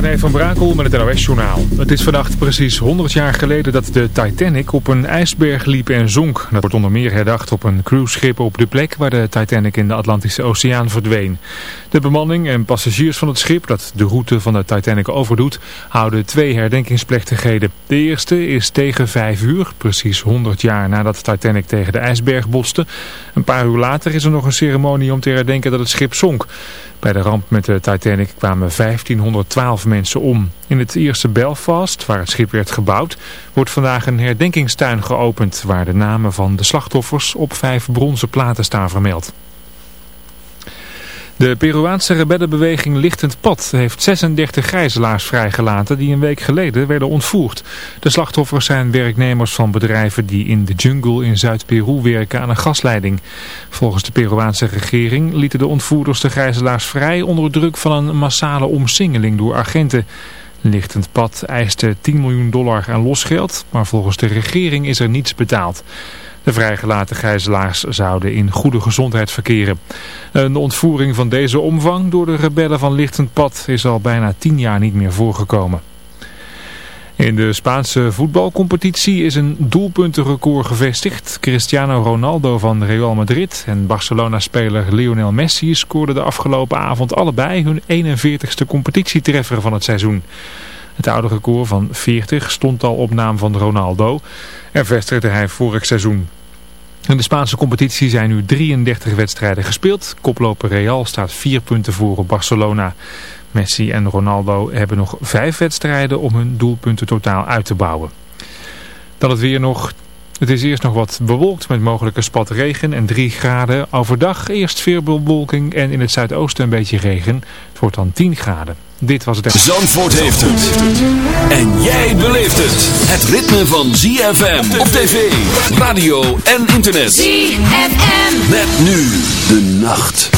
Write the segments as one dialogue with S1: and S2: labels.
S1: René van Brakel met het NOS-journaal. Het is vannacht precies 100 jaar geleden dat de Titanic op een ijsberg liep en zonk. Dat wordt onder meer herdacht op een cruiseschip op de plek waar de Titanic in de Atlantische Oceaan verdween. De bemanning en passagiers van het schip dat de route van de Titanic overdoet, houden twee herdenkingsplechtigheden. De eerste is tegen 5 uur, precies 100 jaar nadat de Titanic tegen de ijsberg botste. Een paar uur later is er nog een ceremonie om te herdenken dat het schip zonk. Bij de ramp met de Titanic kwamen 1512 mensen om. In het eerste Belfast, waar het schip werd gebouwd, wordt vandaag een herdenkingstuin geopend... waar de namen van de slachtoffers op vijf bronzen platen staan vermeld. De Peruaanse rebellenbeweging Lichtend Pad heeft 36 gijzelaars vrijgelaten die een week geleden werden ontvoerd. De slachtoffers zijn werknemers van bedrijven die in de jungle in Zuid-Peru werken aan een gasleiding. Volgens de Peruaanse regering lieten de ontvoerders de gijzelaars vrij onder druk van een massale omsingeling door agenten. Lichtend Pad eiste 10 miljoen dollar aan losgeld, maar volgens de regering is er niets betaald. De vrijgelaten gijzelaars zouden in goede gezondheid verkeren. Een ontvoering van deze omvang door de rebellen van Lichtend Pad is al bijna tien jaar niet meer voorgekomen. In de Spaanse voetbalcompetitie is een doelpuntenrecord gevestigd. Cristiano Ronaldo van Real Madrid en Barcelona-speler Lionel Messi scoorden de afgelopen avond allebei hun 41ste competitietreffer van het seizoen. Het oude record van 40 stond al op naam van Ronaldo en vestigde hij vorig seizoen. In de Spaanse competitie zijn nu 33 wedstrijden gespeeld. Koploper Real staat 4 punten voor op Barcelona. Messi en Ronaldo hebben nog 5 wedstrijden om hun doelpunten totaal uit te bouwen. Dan het weer nog. Het is eerst nog wat bewolkt met mogelijke spat regen en 3 graden. Overdag eerst veel bewolking en in het zuidoosten een beetje regen. Het wordt dan 10 graden. Dit was het...
S2: Zandvoort heeft het. En jij beleeft het. Het ritme van ZFM op tv, radio en internet.
S3: ZFM.
S2: Met nu de nacht.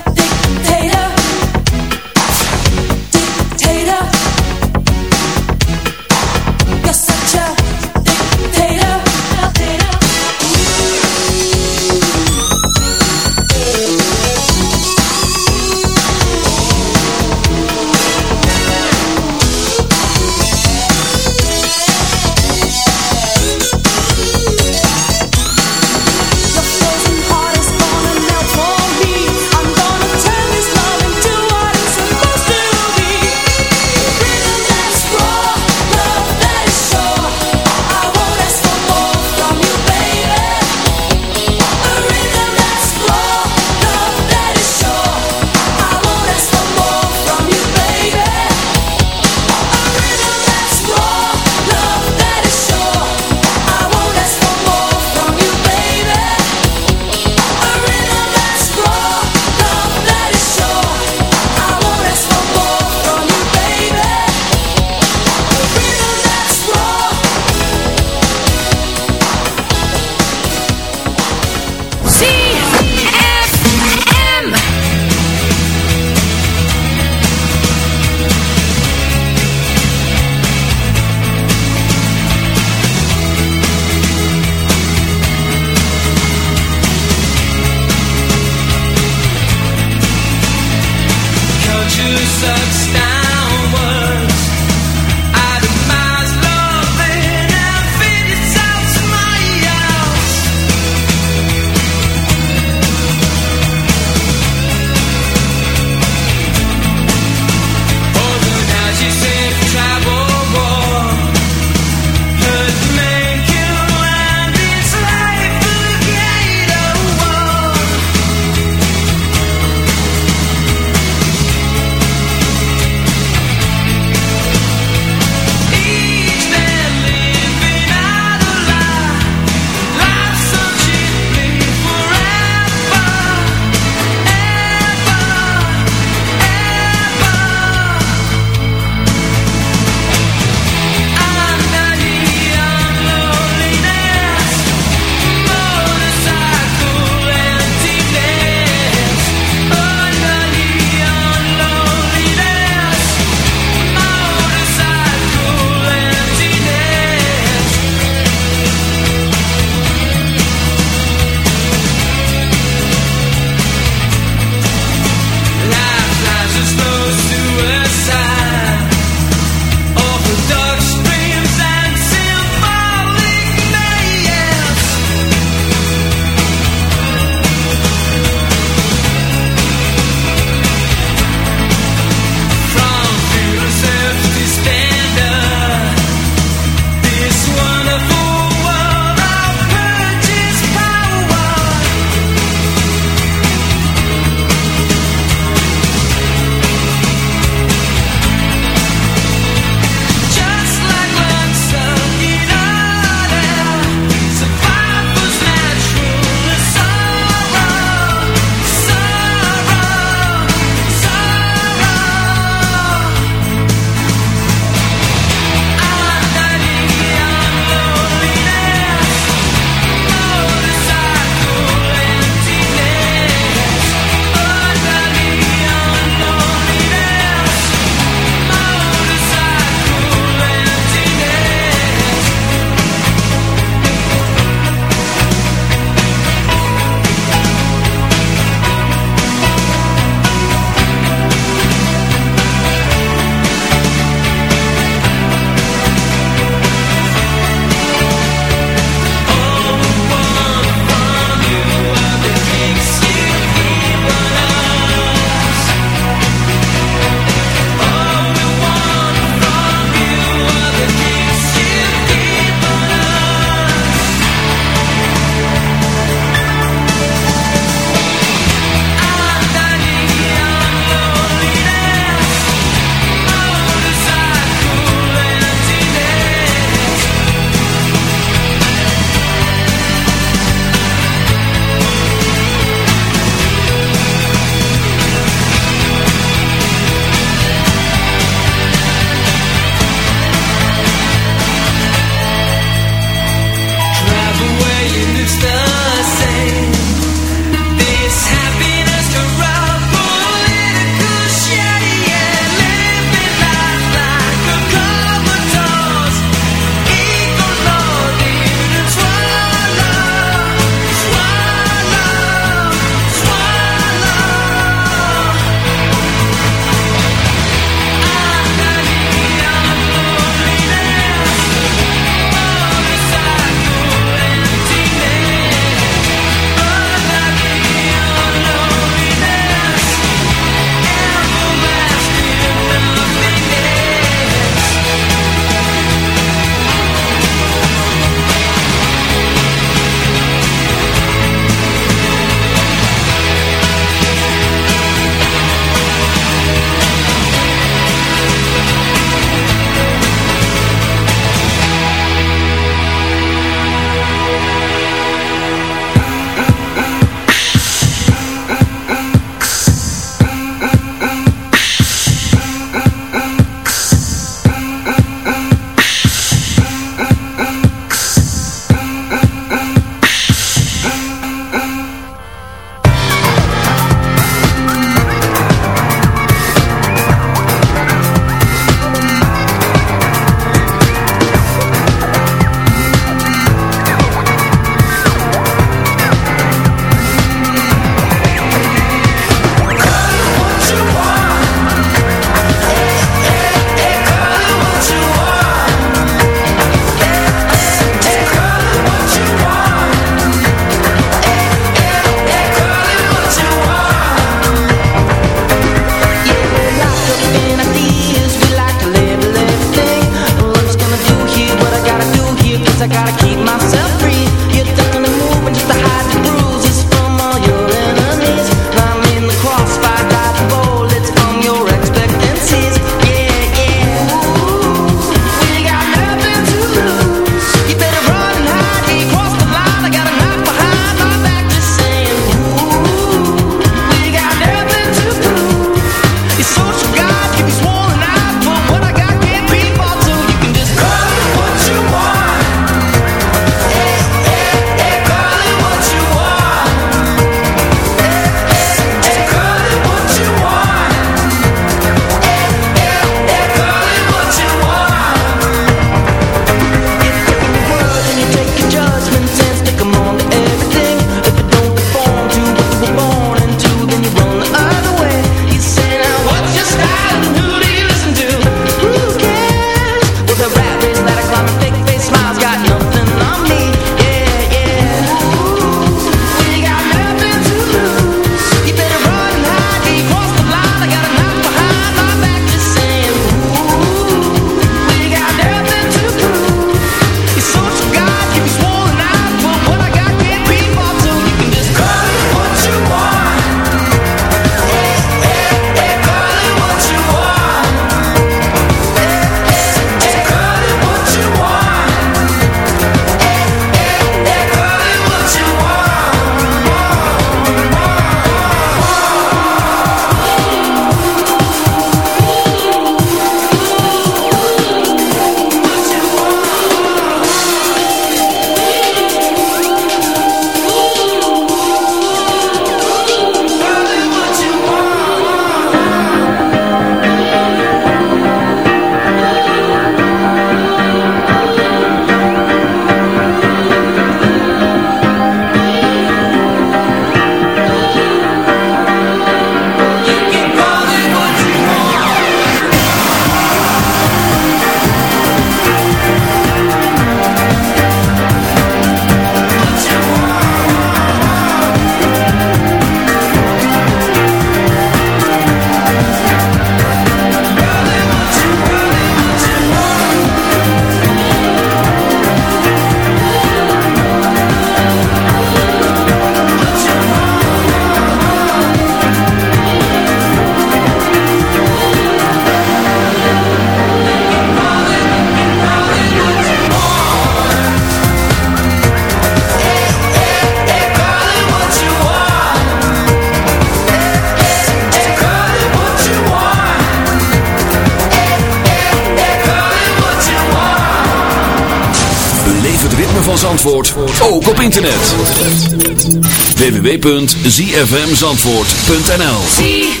S2: www.zfmzandvoort.nl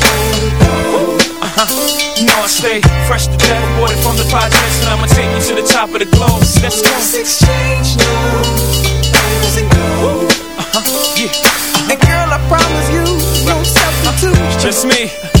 S4: Uh-huh. You know I stay fresh to death, water from the projects, and I'ma take you to the top of the globe. Let's go. Let's exchange now. Uh-huh. Yeah.
S5: And girl, I promise you, no substitute.
S4: Just me.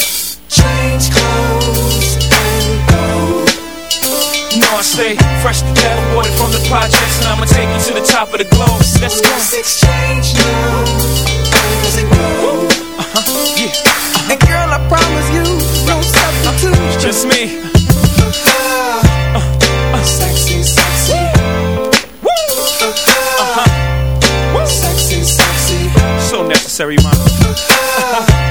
S4: Change clothes and go. Know I stay fresh to death, water from the projects, and I'ma take you to the top of the globe. Let's go. Let's exchange now. Uh-huh, yeah.
S5: And girl, I promise you, no substitute.
S4: It's just me.
S5: Sexy, sexy.
S4: Woo! Uh-huh. Woo!
S5: Sexy, sexy.
S4: So necessary, man.
S5: Sexy,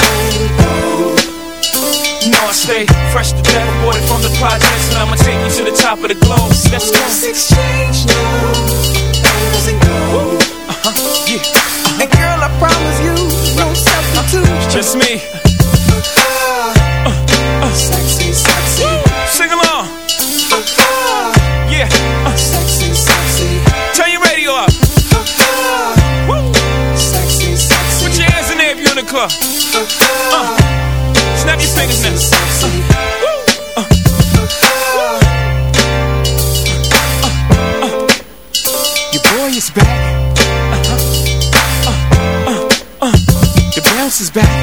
S4: I stay fresh to death, water from the projects, and I'ma take you to the top of the globe. Let's go. Let's exchange now. Uh-huh, yeah.
S5: And girl, I promise you, no substitute.
S4: It's just me.
S5: Uh, uh, sexy, sexy.
S4: Sing along. Uh, yeah. Uh,
S5: Sexy, sexy.
S4: turn your radio up. Woo.
S5: Sexy, sexy.
S4: Put your hands in there if you're in the club. Uh, your fingers now.
S5: Sexy.
S4: Woo. Uh, Your boy is back. Uh-huh. Uh, uh, uh. The bounce is back.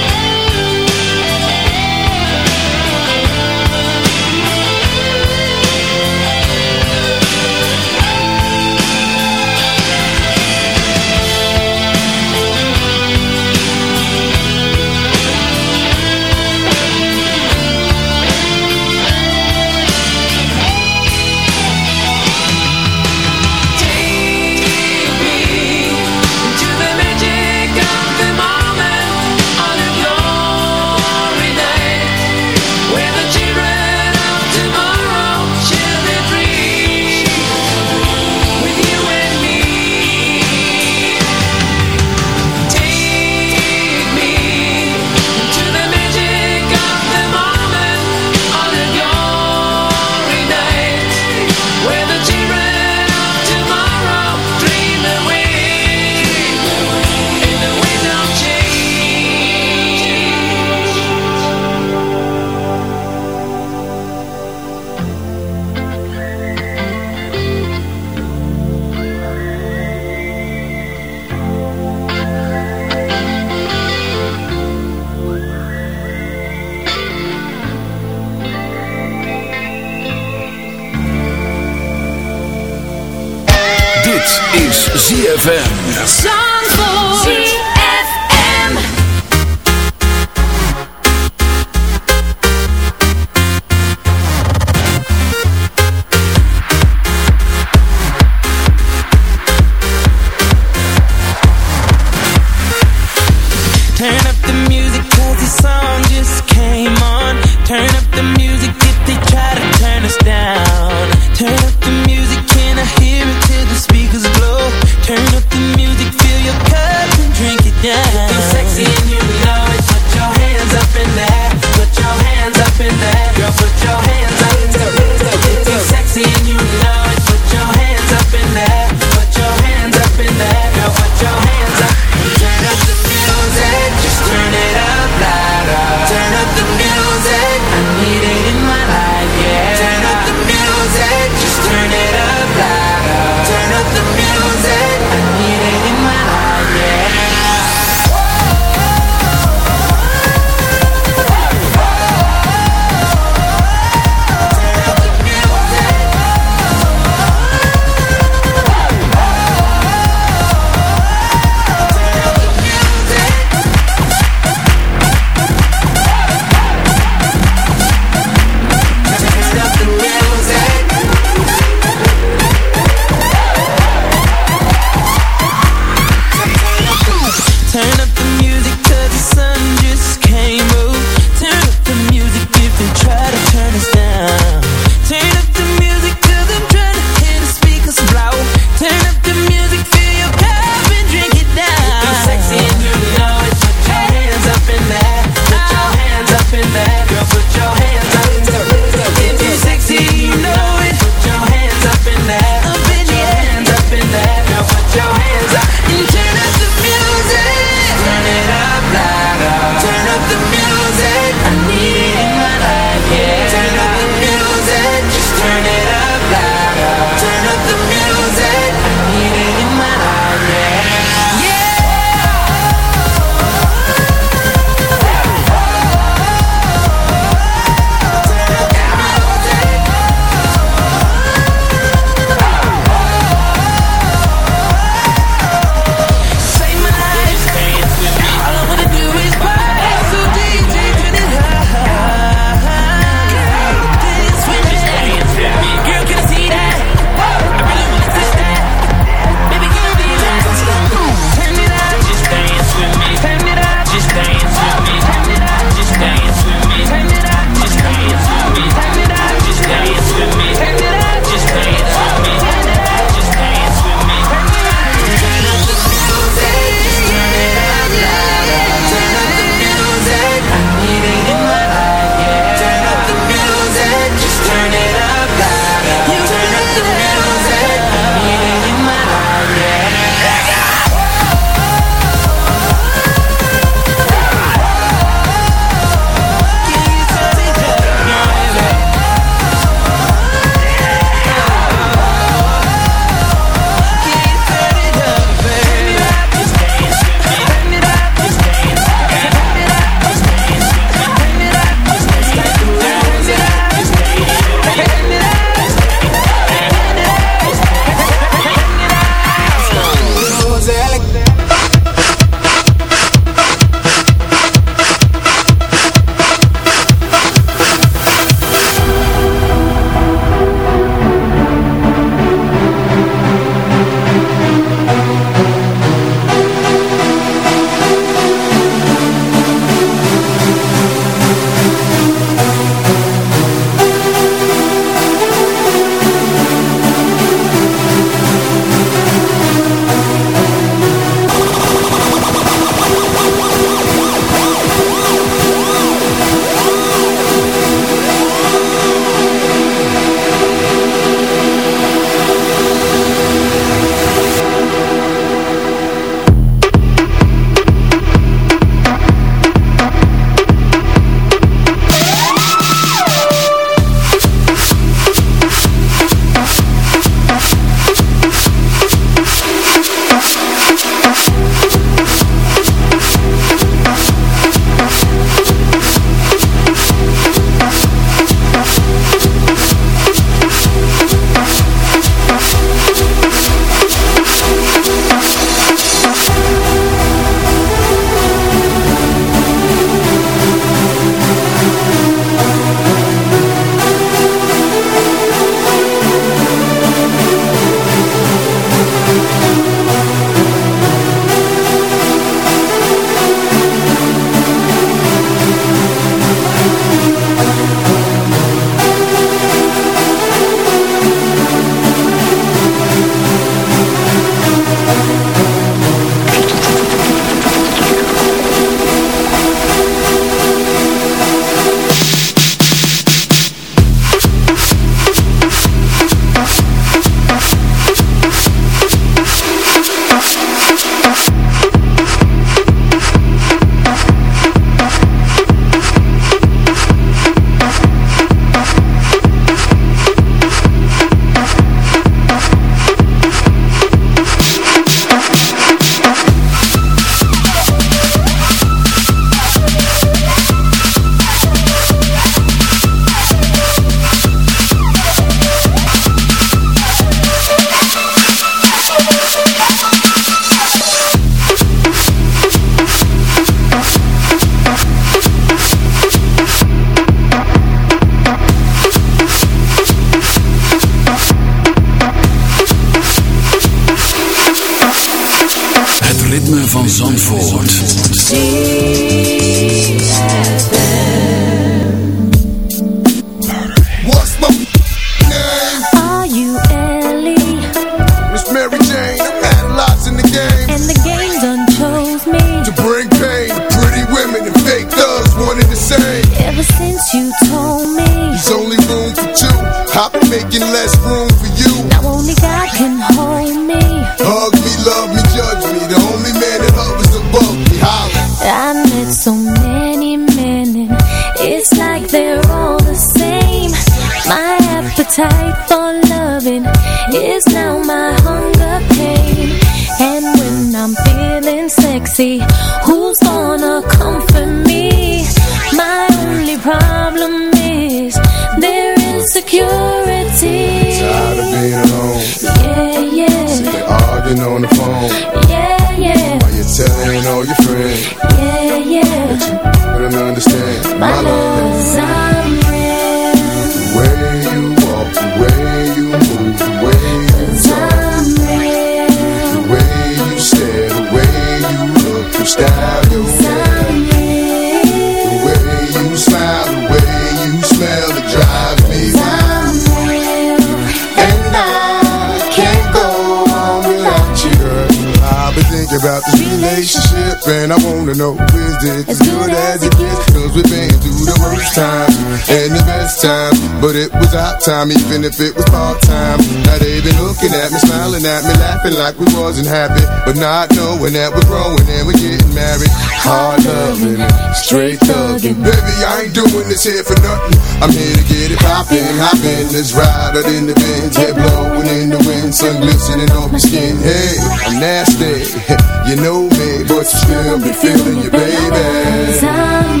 S6: Best times, but it was our time, even if it was part time. Now they been looking at me, smiling at me, laughing like we wasn't happy, but not knowing that we're growing and we're getting married. Hard loving, straight thugging. Baby, I ain't doing this here for nothing. I'm here to get it poppin', hoppin'. Let's ride out in the Benz, head blowing in the wind, sun glistening on my skin. Hey, I'm nasty, you know me, but you still be feeling you, baby.